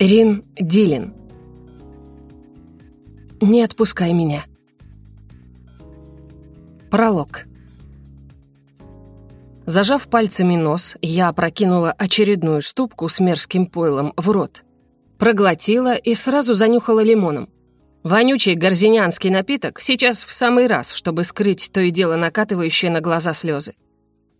Рин Дилин. Не отпускай меня. Пролог. Зажав пальцами нос, я опрокинула очередную ступку с мерзким пойлом в рот. Проглотила и сразу занюхала лимоном. Вонючий горзинянский напиток сейчас в самый раз, чтобы скрыть то и дело накатывающие на глаза слезы.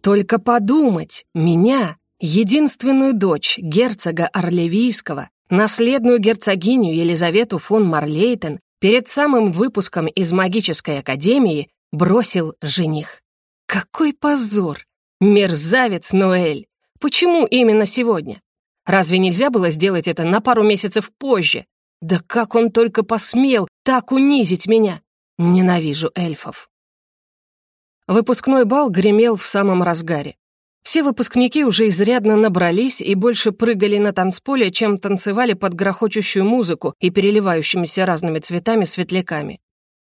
Только подумать, меня, единственную дочь герцога Орлевийского, наследную герцогиню Елизавету фон Марлейтен, перед самым выпуском из магической академии бросил жених. Какой позор! Мерзавец Ноэль! Почему именно сегодня? Разве нельзя было сделать это на пару месяцев позже? Да как он только посмел так унизить меня! Ненавижу эльфов. Выпускной бал гремел в самом разгаре. Все выпускники уже изрядно набрались и больше прыгали на танцполе, чем танцевали под грохочущую музыку и переливающимися разными цветами светляками.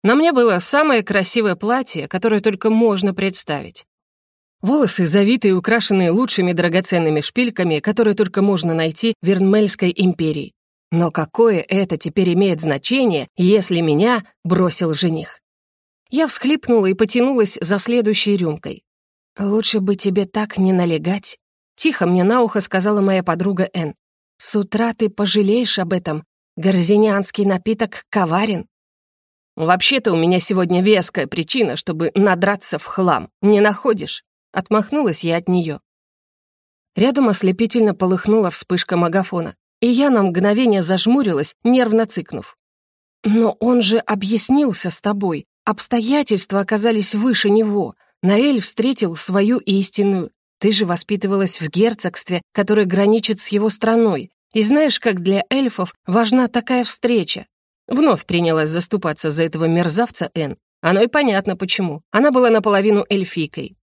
На мне было самое красивое платье, которое только можно представить. Волосы завитые и украшенные лучшими драгоценными шпильками, которые только можно найти в Вернмельской империи. Но какое это теперь имеет значение, если меня бросил жених? Я всхлипнула и потянулась за следующей рюмкой. «Лучше бы тебе так не налегать», — тихо мне на ухо сказала моя подруга Н. «С утра ты пожалеешь об этом. Горзинянский напиток коварен». «Вообще-то у меня сегодня веская причина, чтобы надраться в хлам. Не находишь?» Отмахнулась я от нее. Рядом ослепительно полыхнула вспышка магафона, и я на мгновение зажмурилась, нервно цыкнув. «Но он же объяснился с тобой. Обстоятельства оказались выше него. Наэль встретил свою истинную. Ты же воспитывалась в герцогстве, которое граничит с его страной. И знаешь, как для эльфов важна такая встреча?» Вновь принялась заступаться за этого мерзавца Эн. Оно и понятно почему. Она была наполовину эльфийкой.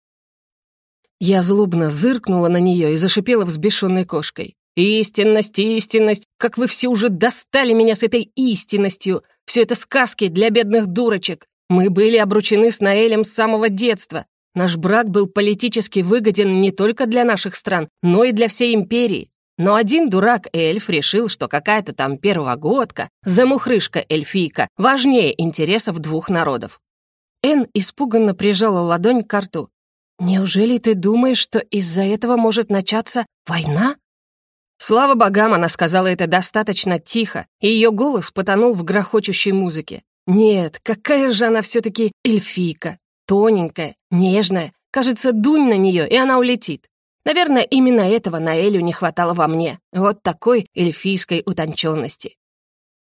Я злобно зыркнула на нее и зашипела взбешенной кошкой. «Истинность, истинность! Как вы все уже достали меня с этой истинностью! Все это сказки для бедных дурочек! Мы были обручены с Наэлем с самого детства. Наш брак был политически выгоден не только для наших стран, но и для всей империи. Но один дурак-эльф решил, что какая-то там первогодка, замухрышка-эльфийка, важнее интересов двух народов. Эн испуганно прижала ладонь к рту. «Неужели ты думаешь, что из-за этого может начаться война?» Слава богам, она сказала это достаточно тихо, и ее голос потонул в грохочущей музыке. Нет, какая же она все-таки эльфийка. Тоненькая, нежная. Кажется, дунь на нее, и она улетит. Наверное, именно этого Наэлю не хватало во мне. Вот такой эльфийской утонченности.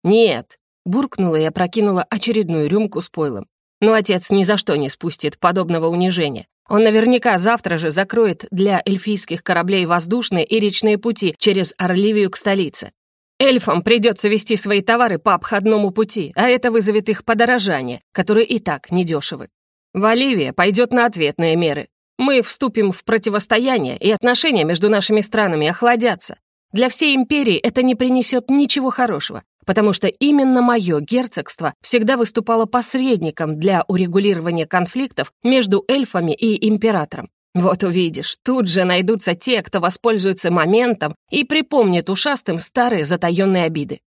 «Нет», — буркнула и опрокинула очередную рюмку с пойлом. «Но отец ни за что не спустит подобного унижения. Он наверняка завтра же закроет для эльфийских кораблей воздушные и речные пути через Орливию к столице. Эльфам придется вести свои товары по обходному пути, а это вызовет их подорожание, которые и так недешевы. Валивия пойдет на ответные меры. Мы вступим в противостояние, и отношения между нашими странами охладятся. Для всей империи это не принесет ничего хорошего, потому что именно мое герцогство всегда выступало посредником для урегулирования конфликтов между эльфами и императором. Вот увидишь, тут же найдутся те, кто воспользуется моментом и припомнит ушастым старые затаённые обиды.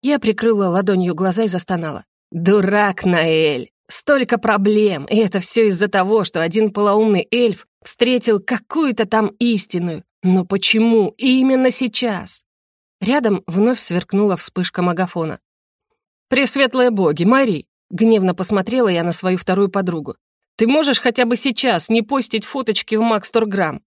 Я прикрыла ладонью глаза и застонала. «Дурак, Наэль! Столько проблем, и это все из-за того, что один полоумный эльф встретил какую-то там истинную. Но почему именно сейчас?» Рядом вновь сверкнула вспышка магафона. «Пресветлые боги, Мари!» Гневно посмотрела я на свою вторую подругу. Ты можешь хотя бы сейчас не постить фоточки в Макстурграм?»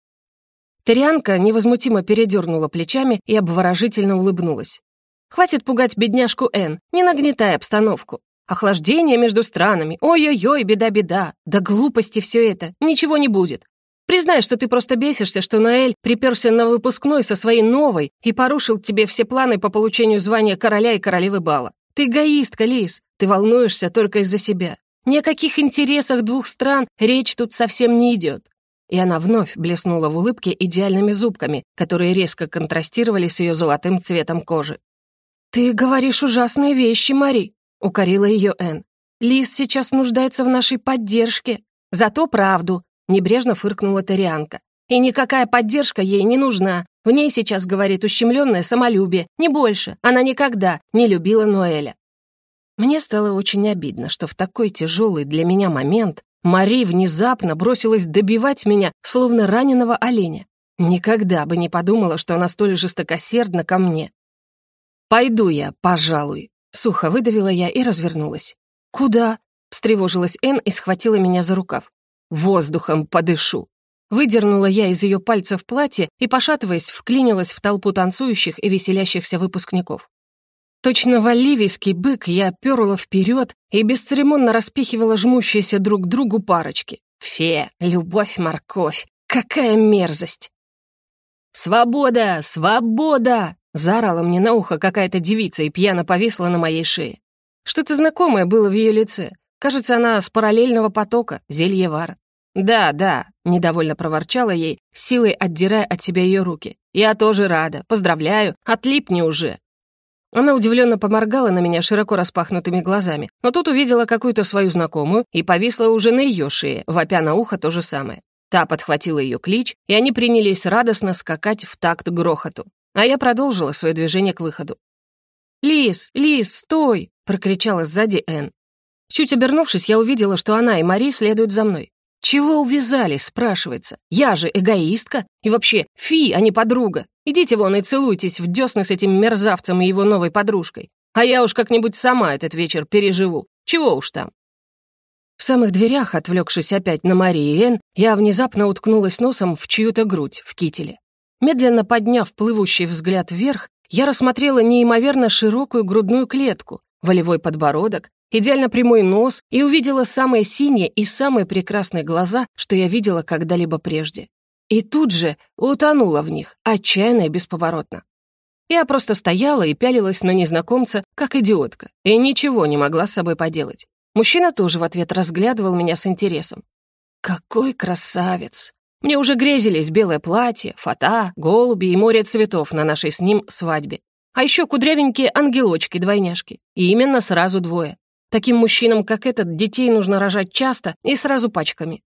Тарианка невозмутимо передернула плечами и обворожительно улыбнулась. «Хватит пугать бедняжку Н, не нагнетай обстановку. Охлаждение между странами, ой-ой-ой, беда-беда. Да глупости все это, ничего не будет. Признай, что ты просто бесишься, что Наэль приперся на выпускной со своей новой и порушил тебе все планы по получению звания короля и королевы бала. Ты эгоистка, Лис, ты волнуешься только из-за себя. Ни о каких интересах двух стран речь тут совсем не идет. И она вновь блеснула в улыбке идеальными зубками, которые резко контрастировали с ее золотым цветом кожи. «Ты говоришь ужасные вещи, Мари», — укорила ее Энн. «Лис сейчас нуждается в нашей поддержке. Зато правду», — небрежно фыркнула Тарианка. «И никакая поддержка ей не нужна. В ней сейчас говорит ущемленное самолюбие, не больше. Она никогда не любила Ноэля. Мне стало очень обидно, что в такой тяжелый для меня момент Мари внезапно бросилась добивать меня, словно раненого оленя. Никогда бы не подумала, что она столь жестокосердна ко мне. «Пойду я, пожалуй», — сухо выдавила я и развернулась. «Куда?» — встревожилась Энн и схватила меня за рукав. «Воздухом подышу». Выдернула я из ее пальцев платье и, пошатываясь, вклинилась в толпу танцующих и веселящихся выпускников. Точно валивийский бык я перла вперед и бесцеремонно распихивала жмущиеся друг к другу парочки. Фе, любовь, морковь, какая мерзость! «Свобода! Свобода!» — заорала мне на ухо какая-то девица и пьяно повисла на моей шее. Что-то знакомое было в ее лице. Кажется, она с параллельного потока, зельевар. «Да, да», — недовольно проворчала ей, силой отдирая от себя ее руки. «Я тоже рада. Поздравляю. Отлипни уже». Она удивленно поморгала на меня широко распахнутыми глазами, но тут увидела какую-то свою знакомую и повисла уже на ее шее, вопя на ухо то же самое. Та подхватила ее клич, и они принялись радостно скакать в такт грохоту. А я продолжила свое движение к выходу. «Лис, Лис, стой!» — прокричала сзади Энн. Чуть обернувшись, я увидела, что она и Мари следуют за мной. «Чего увязались?» — спрашивается. «Я же эгоистка. И вообще, фи, а не подруга. Идите вон и целуйтесь в десны с этим мерзавцем и его новой подружкой. А я уж как-нибудь сама этот вечер переживу. Чего уж там». В самых дверях, отвлекшись опять на Мари и я внезапно уткнулась носом в чью-то грудь в кителе. Медленно подняв плывущий взгляд вверх, я рассмотрела неимоверно широкую грудную клетку, волевой подбородок, идеально прямой нос и увидела самые синие и самые прекрасные глаза, что я видела когда-либо прежде. И тут же утонула в них, отчаянно и бесповоротно. Я просто стояла и пялилась на незнакомца, как идиотка, и ничего не могла с собой поделать. Мужчина тоже в ответ разглядывал меня с интересом. «Какой красавец!» Мне уже грезились белое платье, фата, голуби и море цветов на нашей с ним свадьбе. А еще кудрявенькие ангелочки-двойняшки. И именно сразу двое. Таким мужчинам, как этот, детей нужно рожать часто и сразу пачками.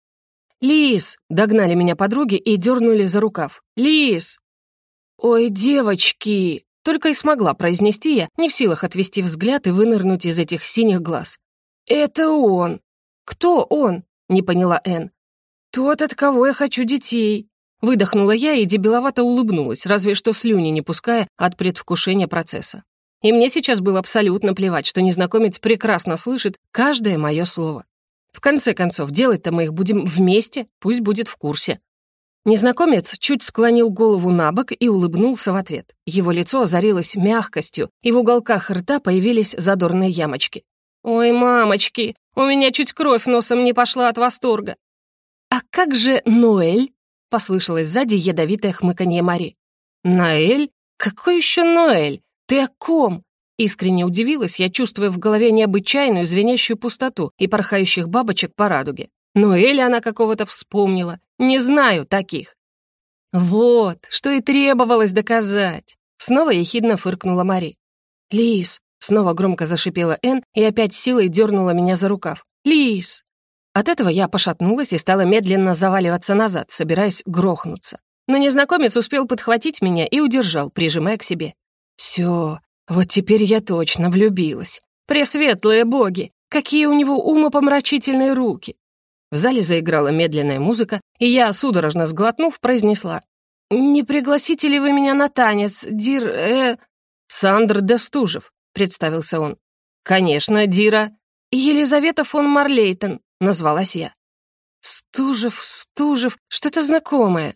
«Лис!» — догнали меня подруги и дернули за рукав. «Лис!» «Ой, девочки!» — только и смогла произнести я, не в силах отвести взгляд и вынырнуть из этих синих глаз. «Это он!» «Кто он?» — не поняла Энн. «Тот, от кого я хочу детей!» Выдохнула я и дебиловато улыбнулась, разве что слюни не пуская от предвкушения процесса. И мне сейчас было абсолютно плевать, что незнакомец прекрасно слышит каждое мое слово. В конце концов, делать-то мы их будем вместе, пусть будет в курсе. Незнакомец чуть склонил голову на бок и улыбнулся в ответ. Его лицо озарилось мягкостью, и в уголках рта появились задорные ямочки. «Ой, мамочки, у меня чуть кровь носом не пошла от восторга». «А как же Ноэль?» — послышалось сзади ядовитое хмыканье Мари. «Ноэль? Какой еще Ноэль? «Ты о ком?» Искренне удивилась я, чувствуя в голове необычайную звенящую пустоту и порхающих бабочек по радуге. Но Эли она какого-то вспомнила. Не знаю таких. Вот, что и требовалось доказать. Снова ехидно фыркнула Мари. «Лис!» — снова громко зашипела Энн и опять силой дернула меня за рукав. «Лис!» От этого я пошатнулась и стала медленно заваливаться назад, собираясь грохнуться. Но незнакомец успел подхватить меня и удержал, прижимая к себе. Все, вот теперь я точно влюбилась. Пресветлые боги, какие у него умопомрачительные руки. В зале заиграла медленная музыка, и я, судорожно сглотнув, произнесла. «Не пригласите ли вы меня на танец, Дир... э...» «Сандр Дестужев», — представился он. «Конечно, Дира». «Елизавета фон Марлейтон», — назвалась я. «Стужев, Стужев, что-то знакомое».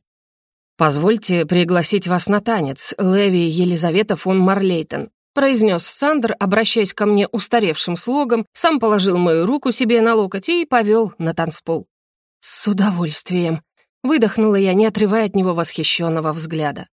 «Позвольте пригласить вас на танец, Леви Елизавета фон Марлейтен», произнес Сандер, обращаясь ко мне устаревшим слогом, сам положил мою руку себе на локоть и повел на танцпол. «С удовольствием», — выдохнула я, не отрывая от него восхищенного взгляда.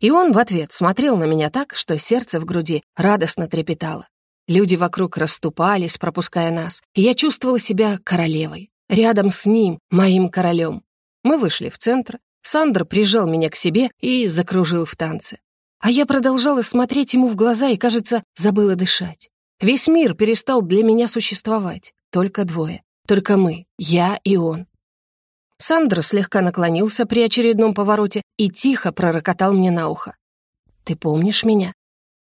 И он в ответ смотрел на меня так, что сердце в груди радостно трепетало. Люди вокруг расступались, пропуская нас, и я чувствовала себя королевой. Рядом с ним, моим королем. Мы вышли в центр, Сандр прижал меня к себе и закружил в танце. А я продолжала смотреть ему в глаза и, кажется, забыла дышать. Весь мир перестал для меня существовать. Только двое. Только мы, я и он. Сандра слегка наклонился при очередном повороте и тихо пророкотал мне на ухо. «Ты помнишь меня?»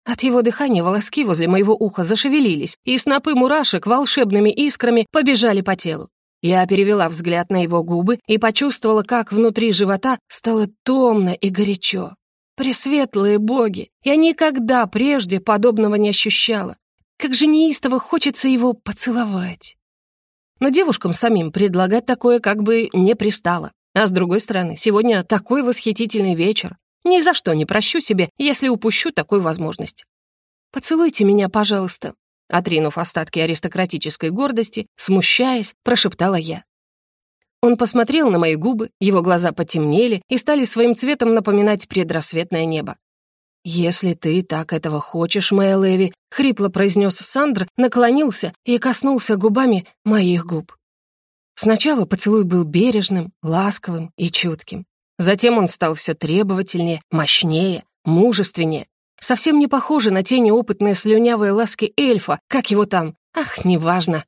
От его дыхания волоски возле моего уха зашевелились, и снопы мурашек волшебными искрами побежали по телу. Я перевела взгляд на его губы и почувствовала, как внутри живота стало томно и горячо. Пресветлые боги! Я никогда прежде подобного не ощущала. Как же неистово хочется его поцеловать. Но девушкам самим предлагать такое как бы не пристало. А с другой стороны, сегодня такой восхитительный вечер. Ни за что не прощу себе, если упущу такую возможность. «Поцелуйте меня, пожалуйста», отринув остатки аристократической гордости, смущаясь, прошептала я. Он посмотрел на мои губы, его глаза потемнели и стали своим цветом напоминать предрассветное небо. «Если ты так этого хочешь, моя Леви», — хрипло произнес Сандр, наклонился и коснулся губами моих губ. Сначала поцелуй был бережным, ласковым и чутким. Затем он стал все требовательнее, мощнее, мужественнее. Совсем не похоже на те неопытные слюнявые ласки эльфа, как его там. Ах, неважно.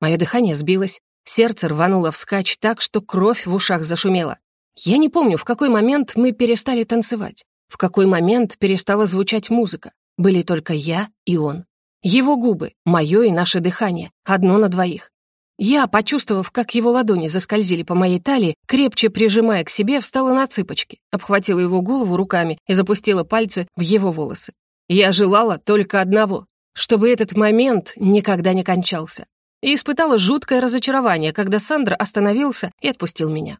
Мое дыхание сбилось, сердце рвануло вскачь так, что кровь в ушах зашумела. Я не помню, в какой момент мы перестали танцевать, в какой момент перестала звучать музыка. Были только я и он. Его губы, мое и наше дыхание, одно на двоих. Я, почувствовав, как его ладони заскользили по моей талии, крепче прижимая к себе, встала на цыпочки, обхватила его голову руками и запустила пальцы в его волосы. Я желала только одного, чтобы этот момент никогда не кончался. И испытала жуткое разочарование, когда Сандра остановился и отпустил меня.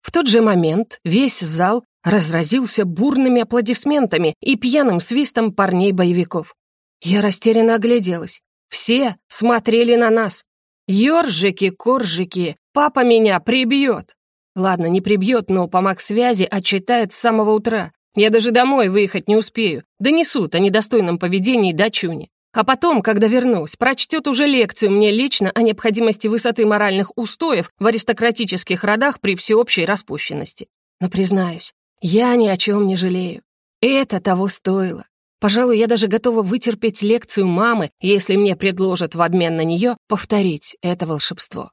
В тот же момент весь зал разразился бурными аплодисментами и пьяным свистом парней-боевиков. Я растерянно огляделась. Все смотрели на нас, Ёржики, коржики, папа меня прибьет. Ладно, не прибьет, но по маг-связи отчитает с самого утра. Я даже домой выехать не успею. Донесут о недостойном поведении дочуни. А потом, когда вернусь, прочтет уже лекцию мне лично о необходимости высоты моральных устоев в аристократических родах при всеобщей распущенности. Но признаюсь, я ни о чем не жалею. Это того стоило. Пожалуй, я даже готова вытерпеть лекцию мамы, если мне предложат в обмен на нее повторить это волшебство.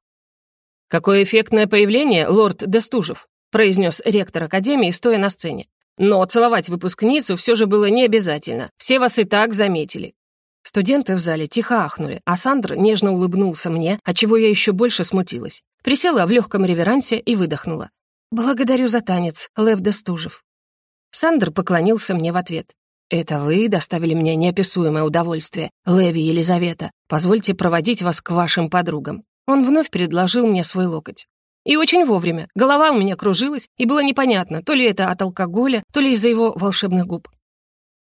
«Какое эффектное появление, лорд Дестужев», произнес ректор Академии, стоя на сцене. «Но целовать выпускницу все же было не обязательно. Все вас и так заметили». Студенты в зале тихо ахнули, а Сандр нежно улыбнулся мне, отчего я еще больше смутилась. Присела в легком реверансе и выдохнула. «Благодарю за танец, Лев Дестужев». Сандр поклонился мне в ответ. «Это вы доставили мне неописуемое удовольствие, Леви Елизавета. Позвольте проводить вас к вашим подругам». Он вновь предложил мне свой локоть. И очень вовремя. Голова у меня кружилась, и было непонятно, то ли это от алкоголя, то ли из-за его волшебных губ.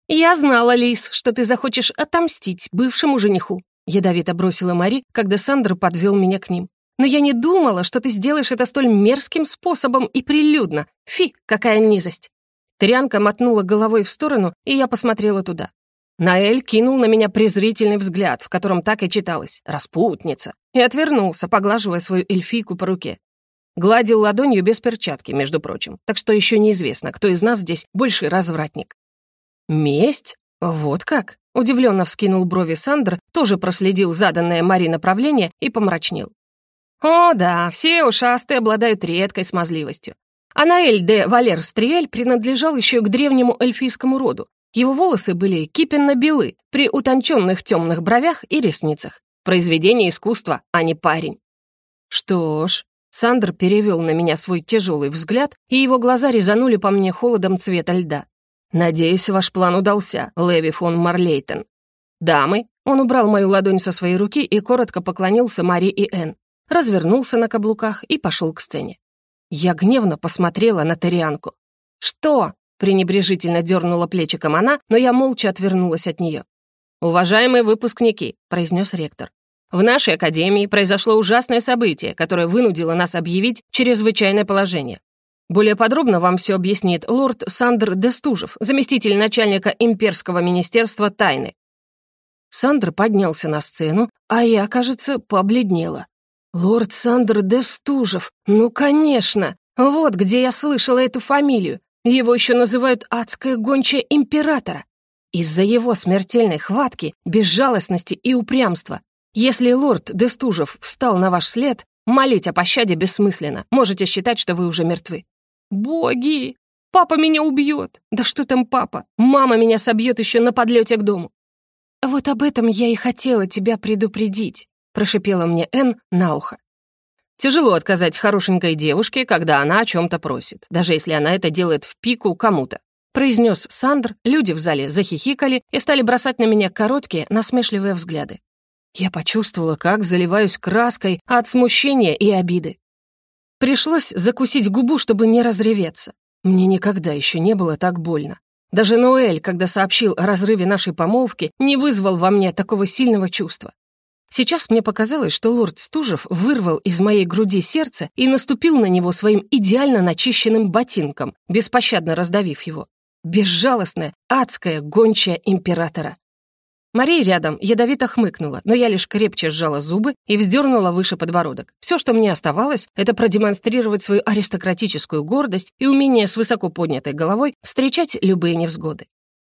«Я знала, Лис, что ты захочешь отомстить бывшему жениху», ядовито бросила Мари, когда Сандр подвел меня к ним. «Но я не думала, что ты сделаешь это столь мерзким способом и прилюдно. Фи, какая низость!» Тырянка мотнула головой в сторону, и я посмотрела туда. Наэль кинул на меня презрительный взгляд, в котором так и читалось «распутница», и отвернулся, поглаживая свою эльфийку по руке. Гладил ладонью без перчатки, между прочим, так что еще неизвестно, кто из нас здесь больше развратник. «Месть? Вот как?» — удивленно вскинул брови Сандр, тоже проследил заданное Мари направление и помрачнел. «О, да, все ушастые обладают редкой смазливостью. Анаэль де Валер Стриэль принадлежал еще к древнему эльфийскому роду. Его волосы были кипенно-белы, при утонченных темных бровях и ресницах. Произведение искусства, а не парень. Что ж, Сандр перевел на меня свой тяжелый взгляд, и его глаза резанули по мне холодом цвета льда. «Надеюсь, ваш план удался, Леви фон Марлейтен». «Дамы», он убрал мою ладонь со своей руки и коротко поклонился Мари и Энн, развернулся на каблуках и пошел к сцене. Я гневно посмотрела на Тарианку. «Что?» — пренебрежительно дернула плечиком она, но я молча отвернулась от нее. «Уважаемые выпускники», — произнес ректор, «в нашей академии произошло ужасное событие, которое вынудило нас объявить чрезвычайное положение. Более подробно вам все объяснит лорд Сандр Дестужев, заместитель начальника Имперского министерства тайны». Сандр поднялся на сцену, а я, кажется, побледнела. «Лорд Сандр де Стужев! Ну, конечно! Вот где я слышала эту фамилию. Его еще называют «адская гончая императора». Из-за его смертельной хватки, безжалостности и упрямства. Если лорд Дестужев встал на ваш след, Молить о пощаде бессмысленно. Можете считать, что вы уже мертвы». «Боги! Папа меня убьет! Да что там папа? Мама меня собьет еще на подлете к дому!» «Вот об этом я и хотела тебя предупредить», — прошипела мне Энн на ухо. Тяжело отказать хорошенькой девушке, когда она о чем-то просит, даже если она это делает в пику кому-то. Произнес Сандр, люди в зале захихикали и стали бросать на меня короткие, насмешливые взгляды. Я почувствовала, как заливаюсь краской от смущения и обиды. Пришлось закусить губу, чтобы не разреветься. Мне никогда еще не было так больно. Даже Ноэль, когда сообщил о разрыве нашей помолвки, не вызвал во мне такого сильного чувства. Сейчас мне показалось, что лорд Стужев вырвал из моей груди сердце и наступил на него своим идеально начищенным ботинком, беспощадно раздавив его. Безжалостная, адская гончая императора. Мария рядом ядовито хмыкнула, но я лишь крепче сжала зубы и вздернула выше подбородок. Все, что мне оставалось, это продемонстрировать свою аристократическую гордость и умение с высоко поднятой головой встречать любые невзгоды.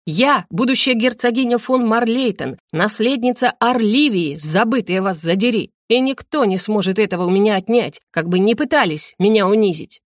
Я, будущая герцогиня фон Марлейтен, наследница Орливии, забытая вас задери, и никто не сможет этого у меня отнять, как бы не пытались меня унизить.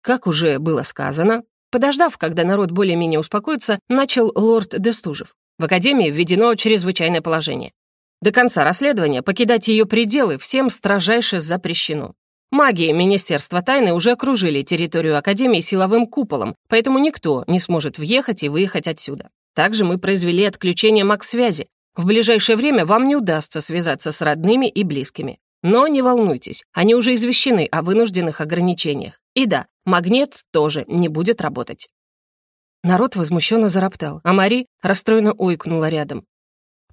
Как уже было сказано, подождав, когда народ более-менее успокоится, начал лорд Дестужев. В Академии введено чрезвычайное положение. До конца расследования покидать ее пределы всем строжайше запрещено. Маги Министерства тайны уже окружили территорию Академии силовым куполом, поэтому никто не сможет въехать и выехать отсюда. Также мы произвели отключение маг-связи. В ближайшее время вам не удастся связаться с родными и близкими. Но не волнуйтесь, они уже извещены о вынужденных ограничениях. И да, магнит тоже не будет работать. Народ возмущенно зароптал, а Мари расстроенно ойкнула рядом.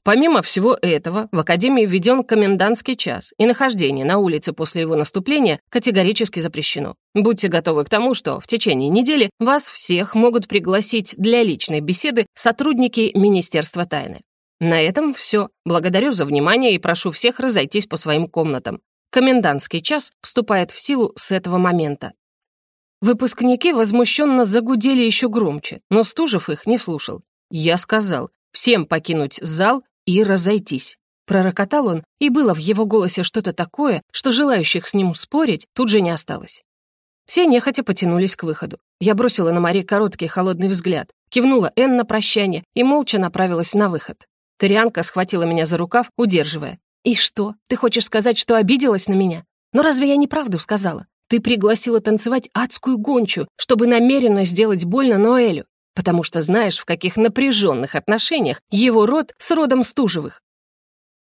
Помимо всего этого, в Академии введен комендантский час, и нахождение на улице после его наступления категорически запрещено. Будьте готовы к тому, что в течение недели вас всех могут пригласить для личной беседы сотрудники Министерства тайны. На этом все. Благодарю за внимание и прошу всех разойтись по своим комнатам. Комендантский час вступает в силу с этого момента. Выпускники возмущенно загудели еще громче, но Стужев их не слушал. Я сказал, всем покинуть зал и разойтись. Пророкотал он, и было в его голосе что-то такое, что желающих с ним спорить тут же не осталось. Все нехотя потянулись к выходу. Я бросила на Мари короткий холодный взгляд, кивнула Энн на прощание и молча направилась на выход. Тарианка схватила меня за рукав, удерживая. «И что? Ты хочешь сказать, что обиделась на меня? Но разве я неправду сказала? Ты пригласила танцевать адскую гончу, чтобы намеренно сделать больно Ноэлю потому что знаешь, в каких напряженных отношениях его род с родом Стужевых.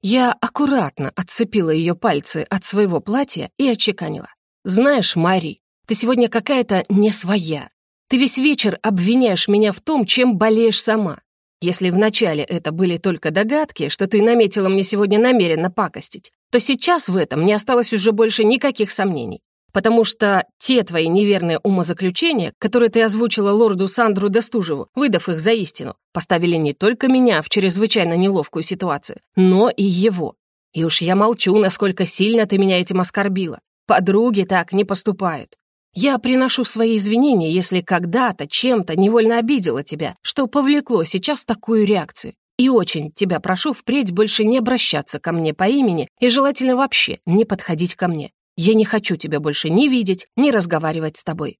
Я аккуратно отцепила ее пальцы от своего платья и отчеканила. «Знаешь, Мари, ты сегодня какая-то не своя. Ты весь вечер обвиняешь меня в том, чем болеешь сама. Если вначале это были только догадки, что ты наметила мне сегодня намеренно пакостить, то сейчас в этом не осталось уже больше никаких сомнений потому что те твои неверные умозаключения, которые ты озвучила лорду Сандру Достужеву, выдав их за истину, поставили не только меня в чрезвычайно неловкую ситуацию, но и его. И уж я молчу, насколько сильно ты меня этим оскорбила. Подруги так не поступают. Я приношу свои извинения, если когда-то чем-то невольно обидела тебя, что повлекло сейчас такую реакцию. И очень тебя прошу впредь больше не обращаться ко мне по имени и желательно вообще не подходить ко мне. Я не хочу тебя больше ни видеть, ни разговаривать с тобой».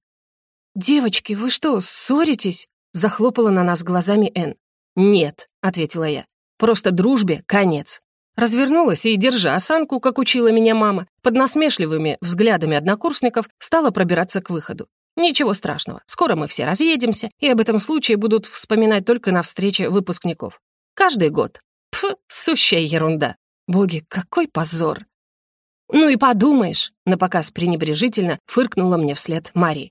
«Девочки, вы что, ссоритесь?» — захлопала на нас глазами Энн. «Нет», — ответила я. «Просто дружбе конец». Развернулась и, держа осанку, как учила меня мама, под насмешливыми взглядами однокурсников стала пробираться к выходу. Ничего страшного, скоро мы все разъедемся, и об этом случае будут вспоминать только на встрече выпускников. Каждый год. Пф, сущая ерунда. Боги, какой позор. «Ну и подумаешь», — напоказ пренебрежительно фыркнула мне вслед Мари.